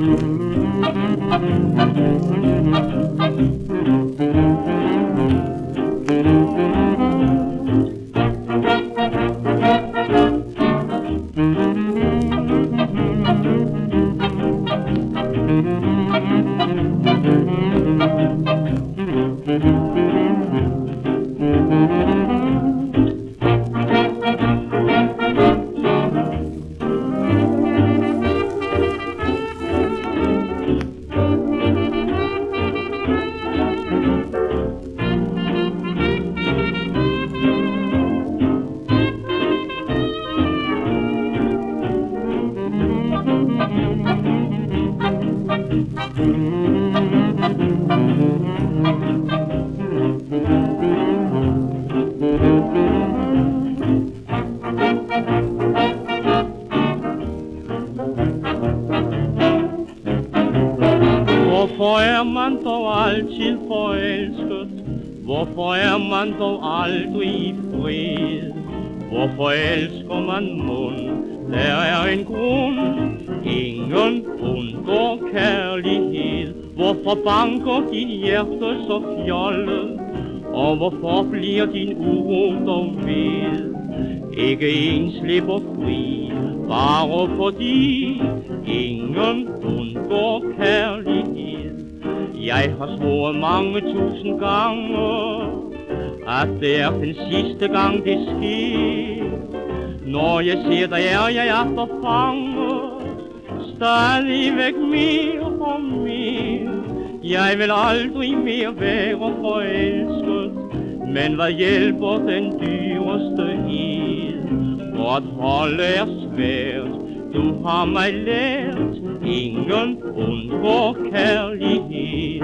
Müzik Hvorfor er man dog altid forelsket? Hvorfor er man dog aldrig i fred? Hvorfor elsker man mund? Der er en grund, ingen undgår kærlighed. Hvorfor banker din hjerte så fjollet? Og hvorfor bliver din uro dog ved? Ikke en slipper fri, bare fordi ingen undgår kærlighed. Jeg har svoret mange tusind gange, at det er den sidste gang det sker. Når jeg ser dig, er jeg efter fange, stadigvæk mere og mere. Jeg vil aldrig mere være forelsket, men hvad hjælper den dyreste id? Vort holde er svært, du har mig lært, ingen undgår kærlighed.